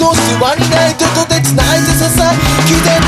そう座りないととてつないで支えて